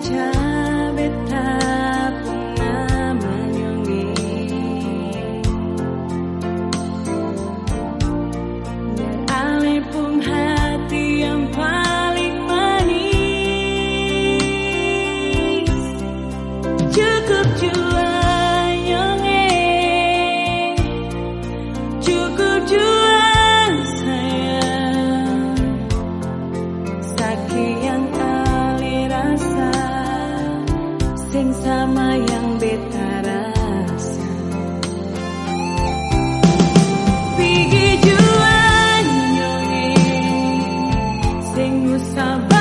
saja beta Sing you something.